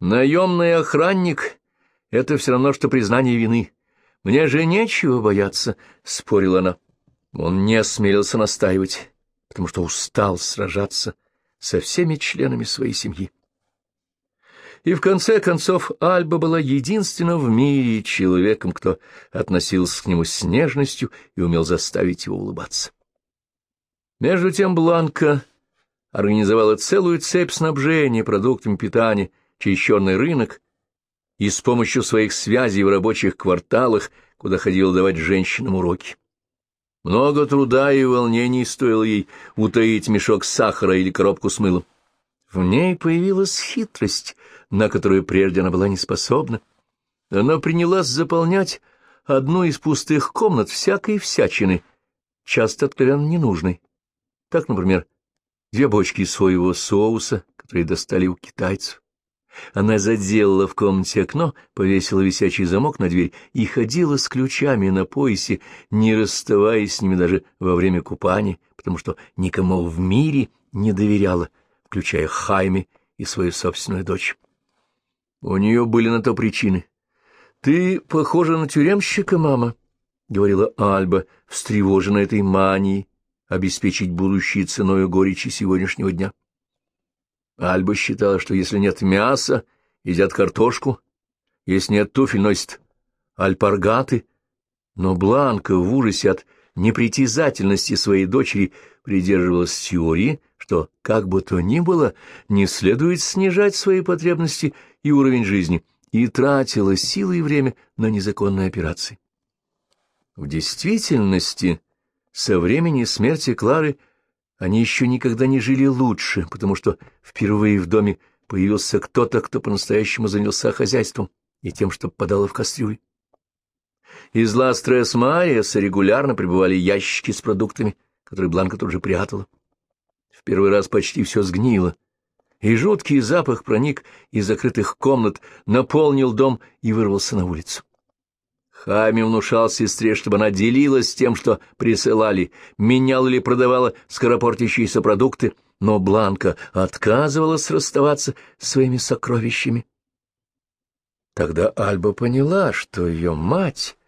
Наемный охранник — это все равно, что признание вины. Мне же нечего бояться, — спорила она. Он не осмелился настаивать, потому что устал сражаться со всеми членами своей семьи. И в конце концов Альба была единственным в мире человеком, кто относился к нему с нежностью и умел заставить его улыбаться. Между тем Бланка организовала целую цепь снабжения продуктами питания через черный рынок и с помощью своих связей в рабочих кварталах, куда ходила давать женщинам уроки. Много труда и волнений стоило ей утаить мешок сахара или коробку с мылом. В ней появилась хитрость, на которую прежде она была не способна. Она принялась заполнять одну из пустых комнат всякой всячины, часто откровенно ненужной. Так, например, две бочки соевого соуса, которые достали у китайцев. Она заделала в комнате окно, повесила висячий замок на дверь и ходила с ключами на поясе, не расставаясь с ними даже во время купания, потому что никому в мире не доверяла, включая Хайме и свою собственную дочь. У нее были на то причины. «Ты похожа на тюремщика, мама», — говорила Альба, встревожена этой манией, обеспечить будущее ценой горечи сегодняшнего дня. Альба считала, что если нет мяса, едят картошку, если нет туфель, носят альпаргаты, но Бланка в ужасе от непритязательности своей дочери придерживалась теории, что, как бы то ни было, не следует снижать свои потребности и уровень жизни, и тратила силы и время на незаконные операции. В действительности, со времени смерти Клары они еще никогда не жили лучше, потому что впервые в доме появился кто-то, кто по-настоящему занялся хозяйством и тем, что подало в кастрюль. Из Ластрес Майеса регулярно прибывали ящики с продуктами, которые Бланка тут же прятала. В первый раз почти все сгнило, и жуткий запах проник из закрытых комнат, наполнил дом и вырвался на улицу. Хами внушал сестре, чтобы она делилась тем, что присылали, меняла или продавала скоропортящиеся продукты, но Бланка отказывалась расставаться с своими сокровищами. Тогда Альба поняла, что ее мать,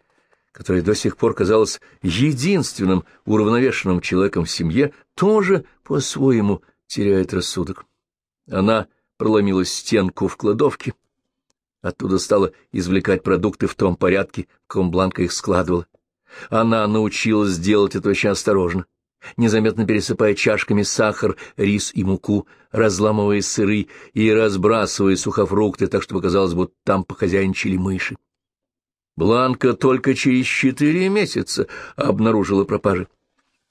которая до сих пор казалась единственным уравновешенным человеком в семье, тоже по-своему теряет рассудок. Она проломила стенку в кладовке, Оттуда стала извлекать продукты в том порядке, в каком Бланка их складывала. Она научилась делать это очень осторожно, незаметно пересыпая чашками сахар, рис и муку, разламывая сыры и разбрасывая сухофрукты, так чтобы казалось, будто там похозяйничали мыши. Бланка только через четыре месяца обнаружила пропажи.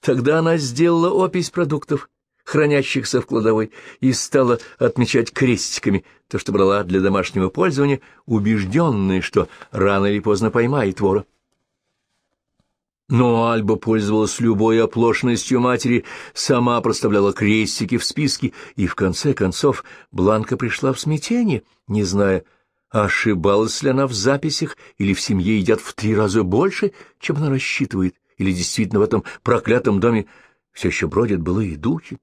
Тогда она сделала опись продуктов, хранящихся в кладовой, и стала отмечать крестиками то, что брала для домашнего пользования, убежденная, что рано или поздно поймает вора. Но Альба пользовалась любой оплошностью матери, сама проставляла крестики в списке, и в конце концов Бланка пришла в смятение, не зная, ошибалась ли она в записях или в семье едят в три раза больше, чем она рассчитывает, или действительно в этом проклятом доме все еще бродят былые духи.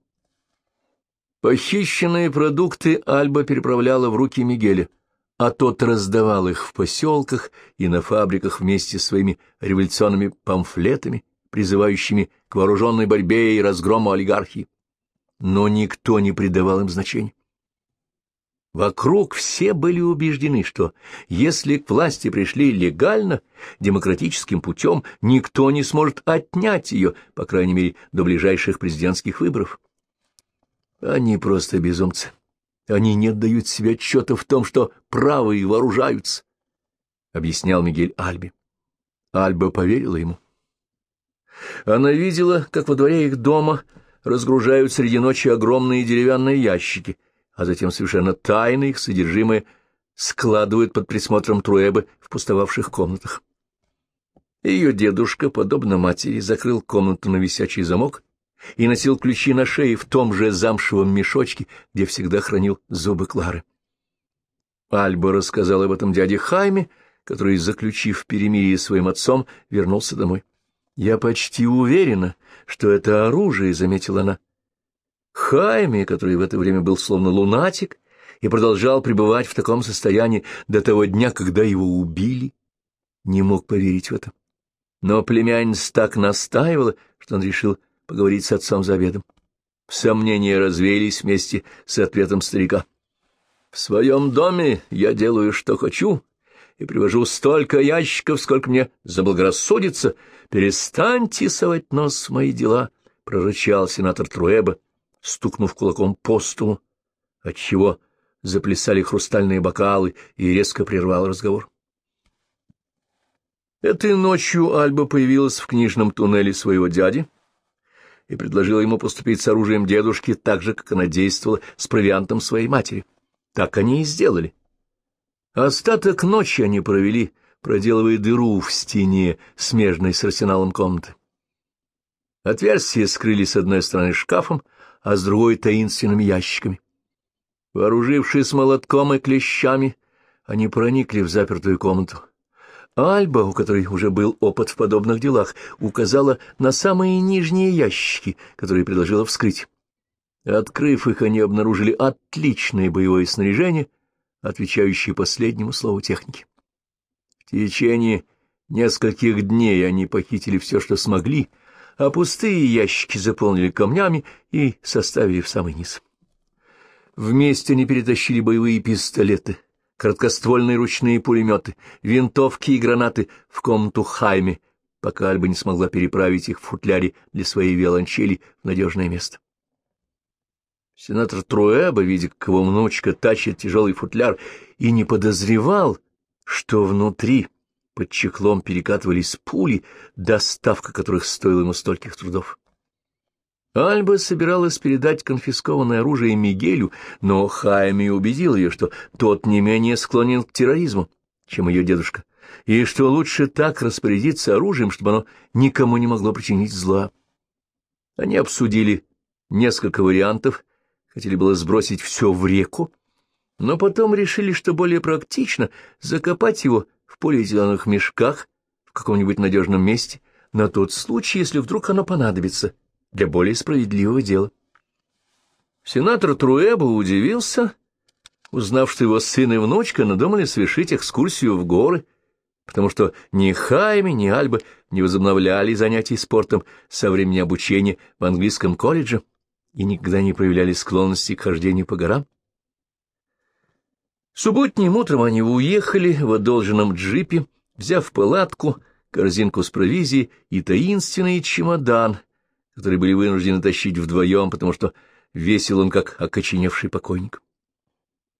Похищенные продукты Альба переправляла в руки Мигеля, а тот раздавал их в поселках и на фабриках вместе с своими революционными памфлетами, призывающими к вооруженной борьбе и разгрому олигархии. Но никто не придавал им значения. Вокруг все были убеждены, что если к власти пришли легально, демократическим путем, никто не сможет отнять ее, по крайней мере, до ближайших президентских выборов. Они просто безумцы. Они не отдают себе отчета в том, что правые вооружаются, — объяснял Мигель Альби. Альба поверила ему. Она видела, как во дворе их дома разгружают среди ночи огромные деревянные ящики, а затем совершенно тайно их содержимое складывают под присмотром Труэбы в пустовавших комнатах. Ее дедушка, подобно матери, закрыл комнату на висячий замок и носил ключи на шее в том же замшевом мешочке, где всегда хранил зубы Клары. Альба рассказал об этом дяде Хайме, который, заключив перемирие своим отцом, вернулся домой. «Я почти уверена, что это оружие», — заметила она. Хайме, который в это время был словно лунатик, и продолжал пребывать в таком состоянии до того дня, когда его убили. Не мог поверить в это. Но племянница так настаивала, что он решил поговорить с отцом за обедом. Сомнения развеялись вместе с ответом старика. «В своем доме я делаю, что хочу, и привожу столько ящиков, сколько мне заблагорассудится. Перестаньте совать нос в мои дела», — прорычал сенатор Труэба, стукнув кулаком по столу, отчего заплясали хрустальные бокалы и резко прервал разговор. Этой ночью Альба появилась в книжном туннеле своего дяди и предложила ему поступить с оружием дедушки так же, как она действовала с провиантом своей матери. Так они и сделали. Остаток ночи они провели, проделывая дыру в стене, смежной с арсеналом комнаты. Отверстия скрыли с одной стороны шкафом, а с другой — таинственными ящиками. Вооружившись молотком и клещами, они проникли в запертую комнату. Альба, у которой уже был опыт в подобных делах, указала на самые нижние ящики, которые предложила вскрыть. Открыв их, они обнаружили отличное боевое снаряжение — отвечающие последнему слову техники. В течение нескольких дней они похитили все, что смогли, а пустые ящики заполнили камнями и составили в самый низ. Вместе они перетащили боевые пистолеты, короткоствольные ручные пулеметы, винтовки и гранаты в комнату Хайме, пока Альба не смогла переправить их в футляре для своей виолончели в надежное место. Сенатор Труэба, видя, как его внучка тащит тяжелый футляр, и не подозревал, что внутри под чехлом перекатывались пули, доставка которых стоила ему стольких трудов. Альба собиралась передать конфискованное оружие Мигелю, но Хайми убедил ее, что тот не менее склонен к терроризму, чем ее дедушка, и что лучше так распорядиться оружием, чтобы оно никому не могло причинить зла. Они обсудили несколько вариантов, хотели было сбросить все в реку, но потом решили, что более практично закопать его в полиэтиленовых мешках в каком-нибудь надежном месте, на тот случай, если вдруг оно понадобится для более справедливого дела. Сенатор Труэба удивился, узнав, что его сын и внучка надумали совершить экскурсию в горы, потому что ни Хайме, ни Альба не возобновляли занятий спортом со времени обучения в английском колледже, и никогда не проявляли склонности к хождению по горам? Субботним утром они уехали в одолженном джипе, взяв палатку, корзинку с провизией и таинственный чемодан, который были вынуждены тащить вдвоем, потому что весил он, как окоченевший покойник.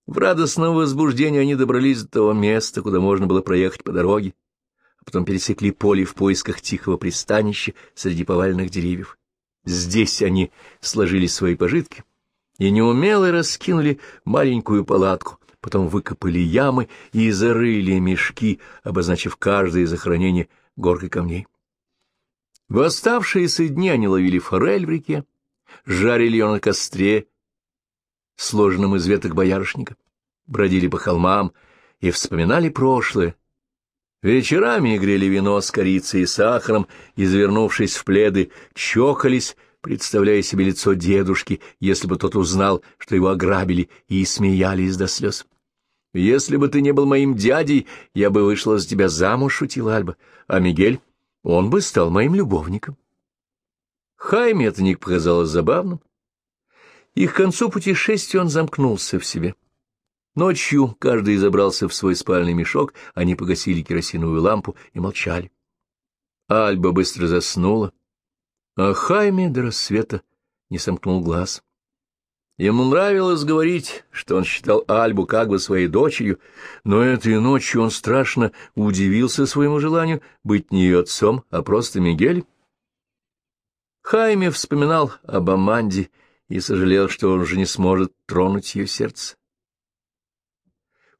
В радостном возбуждении они добрались до того места, куда можно было проехать по дороге, а потом пересекли поле в поисках тихого пристанища среди поваленных деревьев. Здесь они сложили свои пожитки и неумело раскинули маленькую палатку, потом выкопали ямы и зарыли мешки, обозначив каждое захоронение горкой камней. В оставшиеся дни они ловили форель в реке, жарили ее на костре, сложенном из веток боярышника, бродили по холмам и вспоминали прошлое, Вечерами грели вино с корицей и сахаром и, завернувшись в пледы, чокались, представляя себе лицо дедушки, если бы тот узнал, что его ограбили, и смеялись до слез. «Если бы ты не был моим дядей, я бы вышла за тебя замуж», — шутила Альба, «а Мигель, он бы стал моим любовником». Хайме это не показалось забавным, и к концу путешествия он замкнулся в себе. Ночью каждый забрался в свой спальный мешок, они погасили керосиновую лампу и молчали. Альба быстро заснула, а Хайме до рассвета не сомкнул глаз. Ему нравилось говорить, что он считал Альбу как бы своей дочерью, но этой ночью он страшно удивился своему желанию быть не ее отцом, а просто Мигель. Хайме вспоминал об Аманде и сожалел, что он уже не сможет тронуть ее сердце.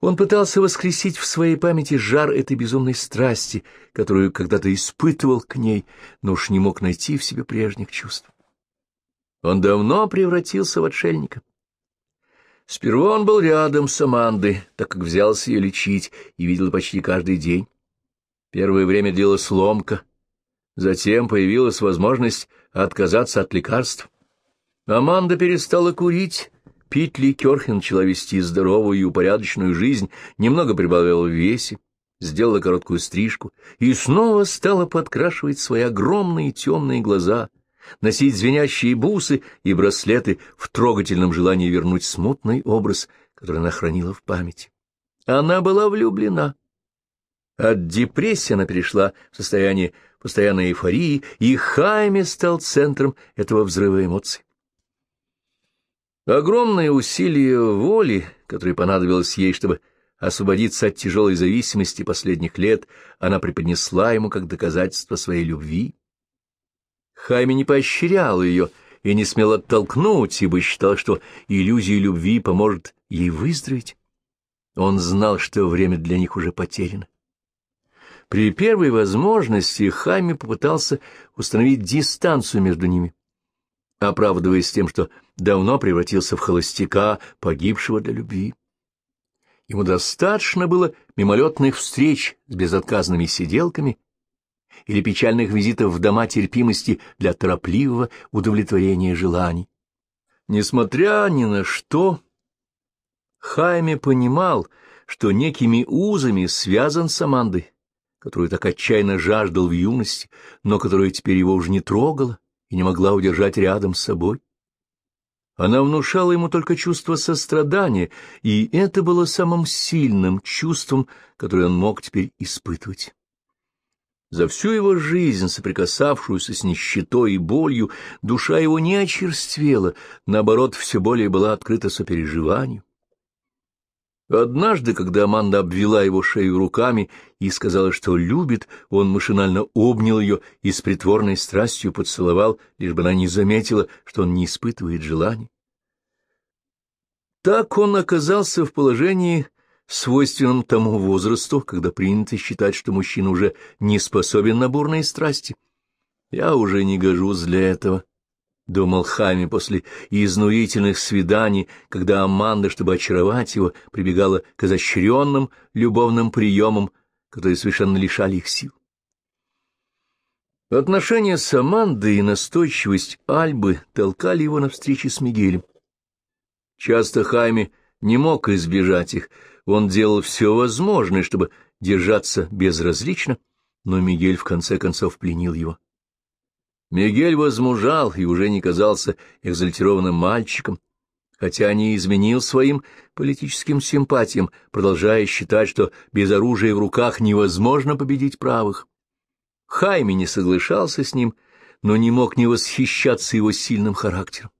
Он пытался воскресить в своей памяти жар этой безумной страсти, которую когда-то испытывал к ней, но уж не мог найти в себе прежних чувств. Он давно превратился в отшельника. Сперва он был рядом с Амандой, так как взялся ее лечить и видел почти каждый день. Первое время длилась ломка, затем появилась возможность отказаться от лекарств. Аманда перестала курить, пить ликер и начала вести здоровую и упорядоченную жизнь, немного прибавила в весе, сделала короткую стрижку и снова стала подкрашивать свои огромные темные глаза, носить звенящие бусы и браслеты в трогательном желании вернуть смутный образ, который она хранила в памяти. Она была влюблена. От депрессии она перешла в состояние постоянной эйфории, и Хайме стал центром этого взрыва эмоций. Огромные усилия воли, которые понадобилось ей, чтобы освободиться от тяжелой зависимости последних лет, она преподнесла ему как доказательство своей любви. Хайме не поощрял ее и не смел оттолкнуть, ибо считал, что иллюзия любви поможет ей выздороветь. Он знал, что время для них уже потеряно. При первой возможности Хайме попытался установить дистанцию между ними, оправдываясь тем, что давно превратился в холостяка, погибшего для любви. Ему достаточно было мимолетных встреч с безотказными сиделками или печальных визитов в дома терпимости для торопливого удовлетворения желаний. Несмотря ни на что, Хайме понимал, что некими узами связан с Амандой, которую так отчаянно жаждал в юности, но которая теперь его уже не трогала и не могла удержать рядом с собой. Она внушала ему только чувство сострадания, и это было самым сильным чувством, которое он мог теперь испытывать. За всю его жизнь, соприкасавшуюся с нищетой и болью, душа его не очерствела, наоборот, все более была открыта сопереживанию. Однажды, когда Аманда обвела его шею руками и сказала, что любит, он машинально обнял ее и с притворной страстью поцеловал, лишь бы она не заметила, что он не испытывает желания. Так он оказался в положении, свойственном тому возрасту, когда принято считать, что мужчина уже не способен на бурные страсти. Я уже не гожусь для этого, — думал Хами после изнурительных свиданий, когда Аманда, чтобы очаровать его, прибегала к изощренным любовным приемам, которые совершенно лишали их сил. Отношения с Амандой и настойчивость Альбы толкали его на встречи с Мигелем. Часто Хайме не мог избежать их, он делал все возможное, чтобы держаться безразлично, но Мигель в конце концов пленил его. Мигель возмужал и уже не казался экзальтированным мальчиком, хотя не изменил своим политическим симпатиям, продолжая считать, что без оружия в руках невозможно победить правых. Хайми не соглашался с ним, но не мог не восхищаться его сильным характером.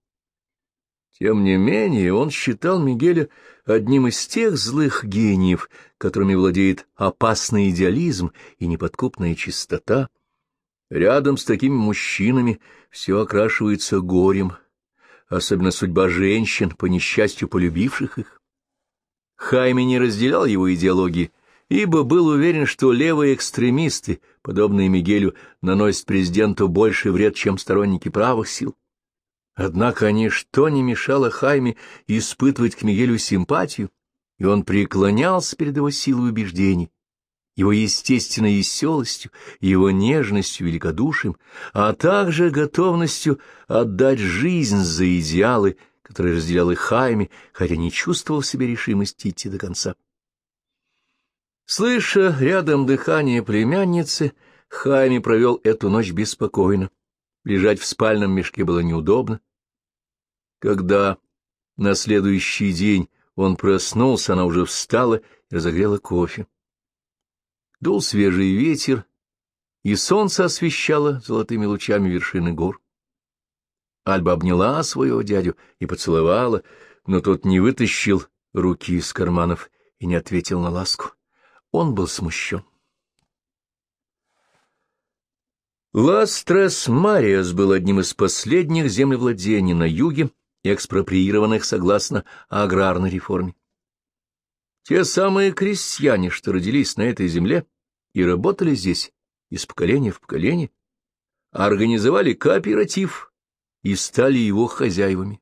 Тем не менее, он считал Мигеля одним из тех злых гениев, которыми владеет опасный идеализм и неподкупная чистота, Рядом с такими мужчинами все окрашивается горем, особенно судьба женщин, по несчастью полюбивших их. Хайме не разделял его идеологии, ибо был уверен, что левые экстремисты, подобные Мигелю, наносят президенту больше вред, чем сторонники правых сил. Однако ничто не мешало Хайме испытывать к Мигелю симпатию, и он преклонялся перед его силой убеждений, его естественной веселостью, его нежностью, великодушием, а также готовностью отдать жизнь за идеалы, которые разделял и Хайме, хотя не чувствовал в себе решимости идти до конца. Слыша рядом дыхание племянницы, Хайме провел эту ночь беспокойно. Лежать в спальном мешке было неудобно. Когда на следующий день он проснулся, она уже встала и разогрела кофе. Дул свежий ветер, и солнце освещало золотыми лучами вершины гор. Альба обняла своего дядю и поцеловала, но тот не вытащил руки из карманов и не ответил на ласку. Он был смущен. Ластрес Мариас был одним из последних землевладений на юге, экспроприированных согласно аграрной реформе. Те самые крестьяне, что родились на этой земле и работали здесь из поколения в поколение, организовали кооператив и стали его хозяевами.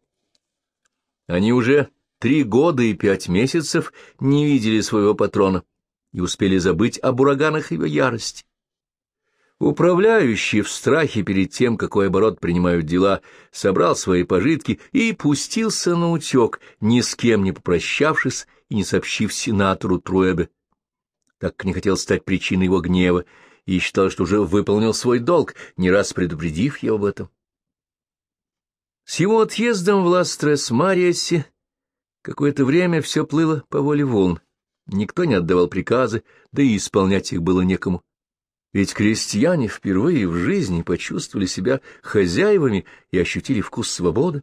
Они уже три года и пять месяцев не видели своего патрона и успели забыть об ураганах его ярости. Управляющий в страхе перед тем, какой оборот принимают дела, собрал свои пожитки и пустился на утек, ни с кем не попрощавшись и не сообщив сенатору Труэбе, так как не хотел стать причиной его гнева, и считал, что уже выполнил свой долг, не раз предупредив его об этом. С его отъездом в Ластрес-Мариасе какое-то время все плыло по воле волн. Никто не отдавал приказы, да и исполнять их было некому. Ведь крестьяне впервые в жизни почувствовали себя хозяевами и ощутили вкус свободы.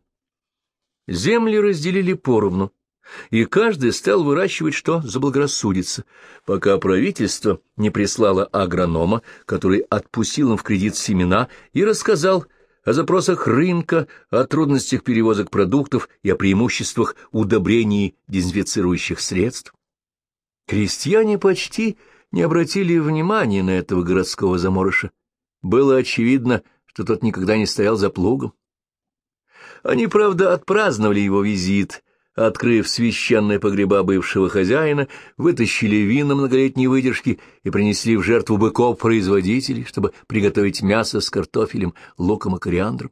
Земли разделили поровну, и каждый стал выращивать, что заблагорассудится, пока правительство не прислало агронома, который отпустил им в кредит семена и рассказал о запросах рынка, о трудностях перевозок продуктов и о преимуществах удобрений дезинфицирующих средств. Крестьяне почти не обратили внимания на этого городского заморыша. Было очевидно, что тот никогда не стоял за плугом. Они, правда, отпраздновали его визит, открыв священные погреба бывшего хозяина, вытащили вина многолетней выдержки и принесли в жертву быков-производителей, чтобы приготовить мясо с картофелем, луком и кориандром.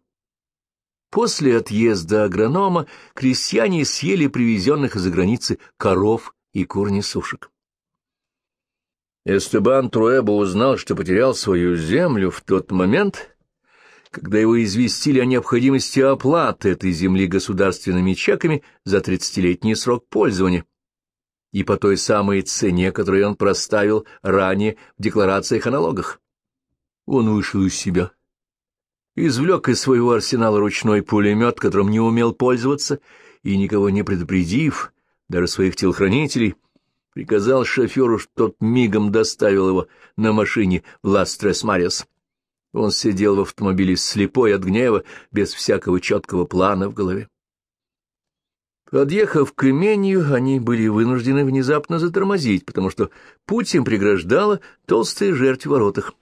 После отъезда агронома крестьяне съели привезенных из-за границы коров и кур-несушек. Эстебан Труэба узнал, что потерял свою землю в тот момент, когда его известили о необходимости оплаты этой земли государственными чеками за тридцатилетний срок пользования и по той самой цене, которую он проставил ранее в декларациях о налогах. Он вышел из себя, извлек из своего арсенала ручной пулемет, которым не умел пользоваться, и, никого не предупредив, даже своих телохранителей, приказал шоферу, что тот мигом доставил его на машине в Ластрес-Мариас. Он сидел в автомобиле слепой от гнева, без всякого четкого плана в голове. Подъехав к имению, они были вынуждены внезапно затормозить, потому что путь им преграждала толстая жертв в воротах.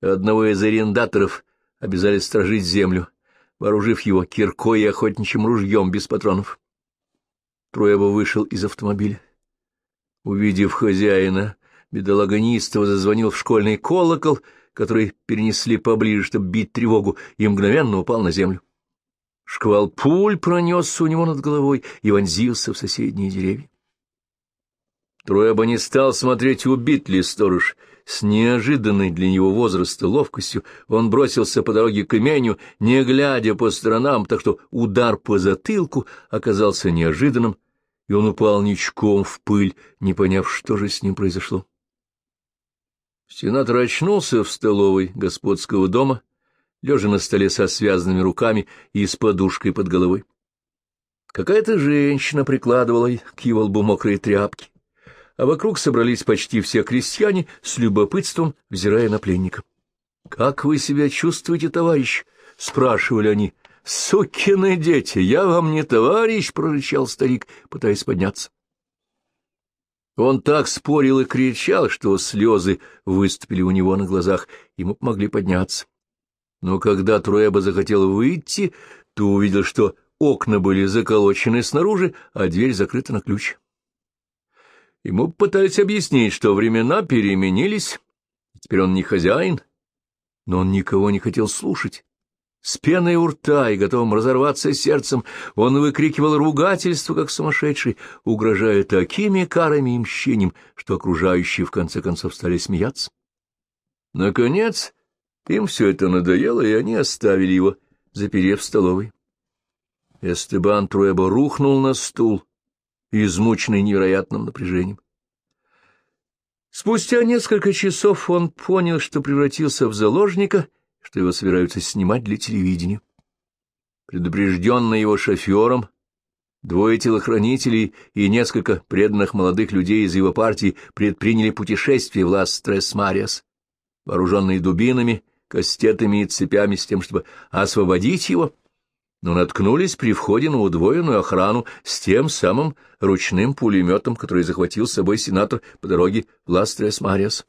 Одного из арендаторов обязали сторожить землю, вооружив его киркой и охотничьим ружьем без патронов. Троева вышел из автомобиля. Увидев хозяина, бедолага зазвонил в школьный колокол — который перенесли поближе, чтобы бить тревогу, и мгновенно упал на землю. Шквал пуль пронесся у него над головой и вонзился в соседние деревья. Троеба не стал смотреть, убит ли сторож. С неожиданной для него возраста ловкостью он бросился по дороге к имению, не глядя по сторонам, так что удар по затылку оказался неожиданным, и он упал ничком в пыль, не поняв, что же с ним произошло. Сенатор очнулся в столовой господского дома, лежа на столе со связанными руками и с подушкой под головой. Какая-то женщина прикладывала к его лбу мокрые тряпки, а вокруг собрались почти все крестьяне с любопытством, взирая на пленника. — Как вы себя чувствуете, товарищ? — спрашивали они. — Сукины дети, я вам не товарищ! — прорычал старик, пытаясь подняться. Он так спорил и кричал, что слезы выступили у него на глазах, ему помогли подняться. Но когда Труэба захотел выйти, то увидел, что окна были заколочены снаружи, а дверь закрыта на ключ. Ему пытались объяснить, что времена переменились, теперь он не хозяин, но он никого не хотел слушать. С пеной у рта и готовым разорваться сердцем он выкрикивал ругательство, как сумасшедший, угрожая такими карами и мщением, что окружающие в конце концов стали смеяться. Наконец, им все это надоело, и они оставили его, заперев в столовой. Эстебан Труэбо рухнул на стул, измученный невероятным напряжением. Спустя несколько часов он понял, что превратился в заложника — что его собираются снимать для телевидения. Предупрежденный его шофером, двое телохранителей и несколько преданных молодых людей из его партии предприняли путешествие в Лас-Трес-Мариас, вооруженные дубинами, кастетами и цепями с тем, чтобы освободить его, но наткнулись при входе на удвоенную охрану с тем самым ручным пулеметом, который захватил с собой сенатор по дороге в Лас-Трес-Мариас.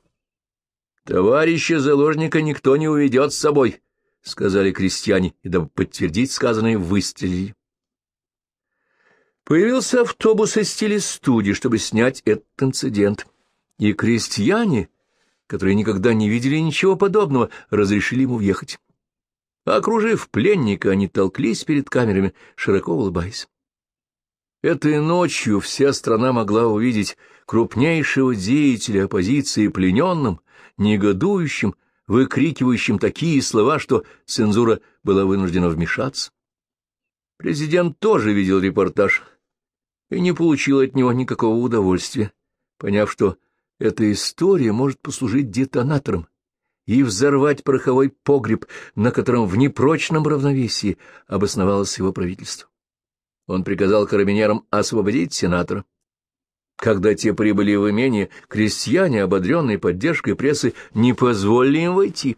Товарища заложника никто не уведет с собой, — сказали крестьяне, и дабы подтвердить сказанное, выстрелили. Появился автобус из телестудии, чтобы снять этот инцидент, и крестьяне, которые никогда не видели ничего подобного, разрешили ему въехать. Окружив пленника, они толклись перед камерами, широко улыбаясь. Этой ночью вся страна могла увидеть крупнейшего деятеля оппозиции плененным, негодующим, выкрикивающим такие слова, что цензура была вынуждена вмешаться. Президент тоже видел репортаж и не получил от него никакого удовольствия, поняв, что эта история может послужить детонатором и взорвать пороховой погреб, на котором в непрочном равновесии обосновалось его правительство. Он приказал карабинерам освободить сенатора. Когда те прибыли в имение, крестьяне, ободренные поддержкой прессы, не позволили им войти.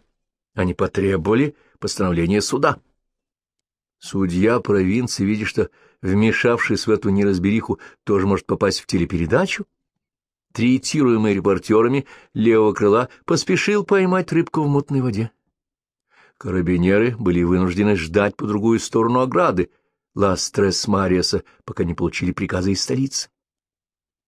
Они потребовали постановления суда. Судья провинции, видя, что, вмешавшись в эту неразбериху, тоже может попасть в телепередачу, третируемый репортерами левого крыла, поспешил поймать рыбку в мутной воде. Карабинеры были вынуждены ждать по другую сторону ограды, Ластрес Мариаса, пока не получили приказа из столицы.